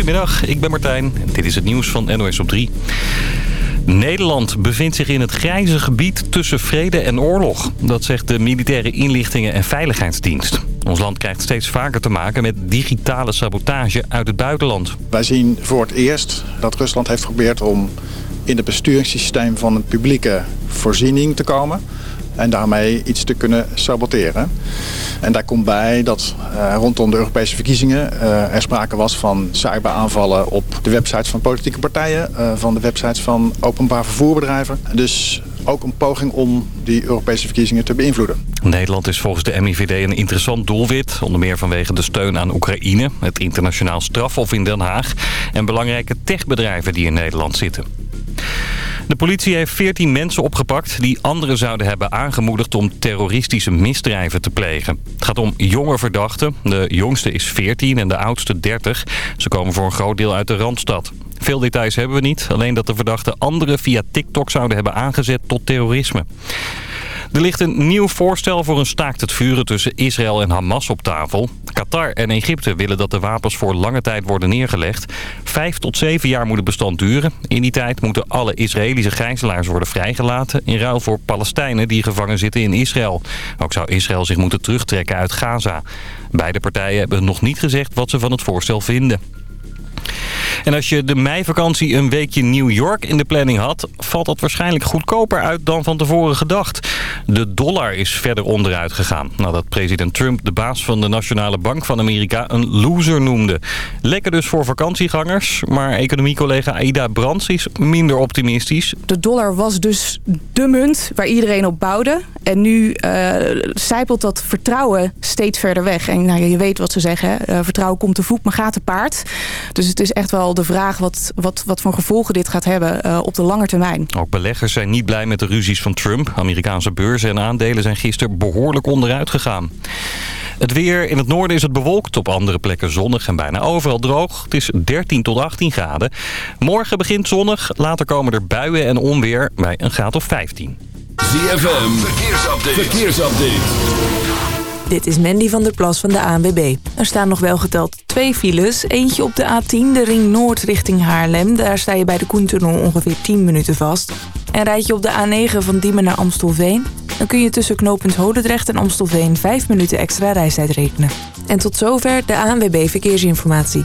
Goedemiddag, ik ben Martijn en dit is het nieuws van NOS op 3. Nederland bevindt zich in het grijze gebied tussen vrede en oorlog. Dat zegt de Militaire Inlichtingen en Veiligheidsdienst. Ons land krijgt steeds vaker te maken met digitale sabotage uit het buitenland. Wij zien voor het eerst dat Rusland heeft geprobeerd om in het besturingssysteem van een publieke voorziening te komen en daarmee iets te kunnen saboteren. En daar komt bij dat uh, rondom de Europese verkiezingen uh, er sprake was van cyberaanvallen op de websites van politieke partijen, uh, van de websites van openbaar vervoerbedrijven. Dus ook een poging om die Europese verkiezingen te beïnvloeden. Nederland is volgens de MIVD een interessant doelwit. Onder meer vanwege de steun aan Oekraïne, het internationaal strafhof in Den Haag... en belangrijke techbedrijven die in Nederland zitten. De politie heeft 14 mensen opgepakt die anderen zouden hebben aangemoedigd om terroristische misdrijven te plegen. Het gaat om jonge verdachten. De jongste is 14 en de oudste 30. Ze komen voor een groot deel uit de Randstad. Veel details hebben we niet, alleen dat de verdachten anderen via TikTok zouden hebben aangezet tot terrorisme. Er ligt een nieuw voorstel voor een staakt het vuren tussen Israël en Hamas op tafel. Qatar en Egypte willen dat de wapens voor lange tijd worden neergelegd. Vijf tot zeven jaar moet het bestand duren. In die tijd moeten alle Israëlische gijzelaars worden vrijgelaten... in ruil voor Palestijnen die gevangen zitten in Israël. Ook zou Israël zich moeten terugtrekken uit Gaza. Beide partijen hebben nog niet gezegd wat ze van het voorstel vinden. En als je de meivakantie een weekje New York in de planning had... valt dat waarschijnlijk goedkoper uit dan van tevoren gedacht. De dollar is verder onderuit gegaan... nadat president Trump de baas van de Nationale Bank van Amerika een loser noemde. Lekker dus voor vakantiegangers, maar economiecollega Aida Brands is minder optimistisch. De dollar was dus de munt waar iedereen op bouwde. En nu uh, zijpelt dat vertrouwen steeds verder weg. En nou, je weet wat ze zeggen, uh, vertrouwen komt te voet, maar gaat te paard. Dus is echt wel de vraag wat, wat, wat voor gevolgen dit gaat hebben uh, op de lange termijn. Ook beleggers zijn niet blij met de ruzies van Trump. Amerikaanse beurzen en aandelen zijn gisteren behoorlijk onderuit gegaan. Het weer in het noorden is het bewolkt, op andere plekken zonnig en bijna overal droog. Het is 13 tot 18 graden. Morgen begint zonnig, later komen er buien en onweer bij een graad of 15. ZFM, verkeersupdate. verkeersupdate. Dit is Mandy van der Plas van de ANWB. Er staan nog wel geteld twee files. Eentje op de A10, de ring noord richting Haarlem. Daar sta je bij de Koentunnel ongeveer 10 minuten vast. En rijd je op de A9 van Diemen naar Amstelveen... dan kun je tussen knooppunt Hodendrecht en Amstelveen 5 minuten extra reistijd rekenen. En tot zover de ANWB Verkeersinformatie.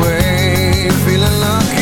way? Feeling lucky,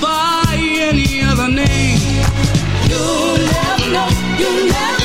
by any other name. You'll never know, you'll never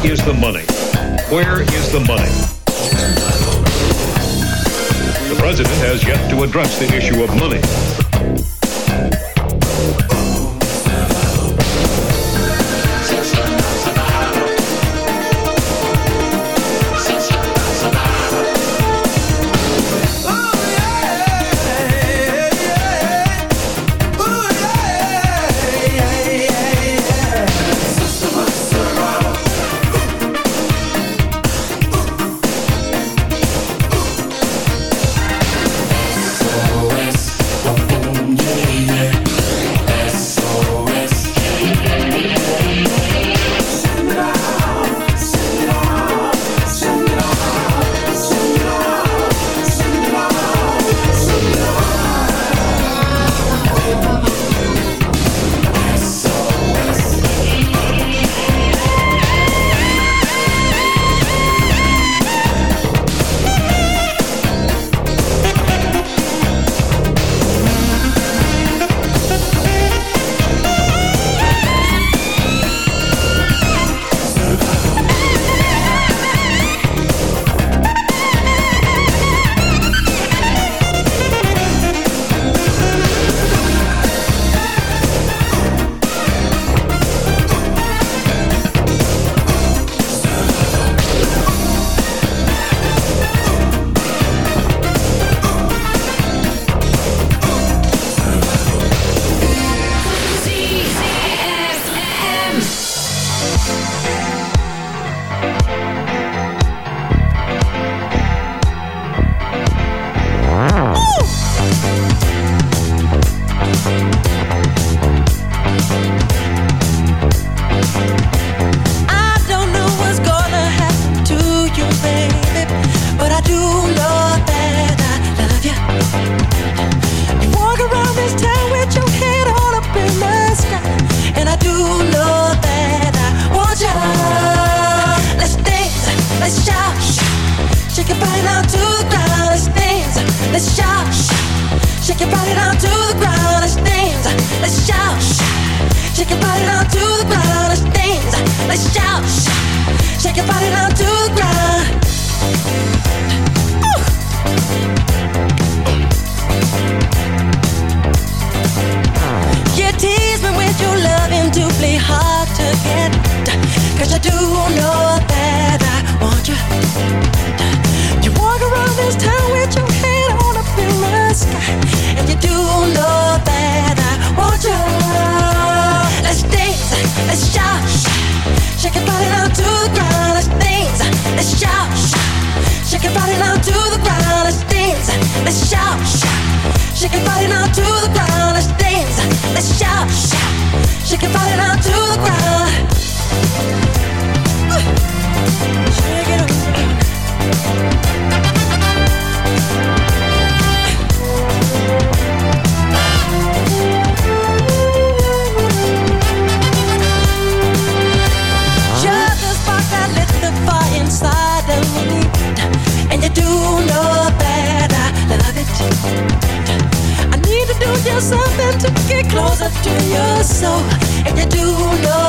Here's the money? Shake your falling down to the ground. Shake it You're the spark that lit the fire inside of me, and you do know that I love it. I need to do just something to get closer to your soul you do know.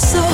so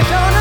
you don't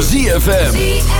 ZFM.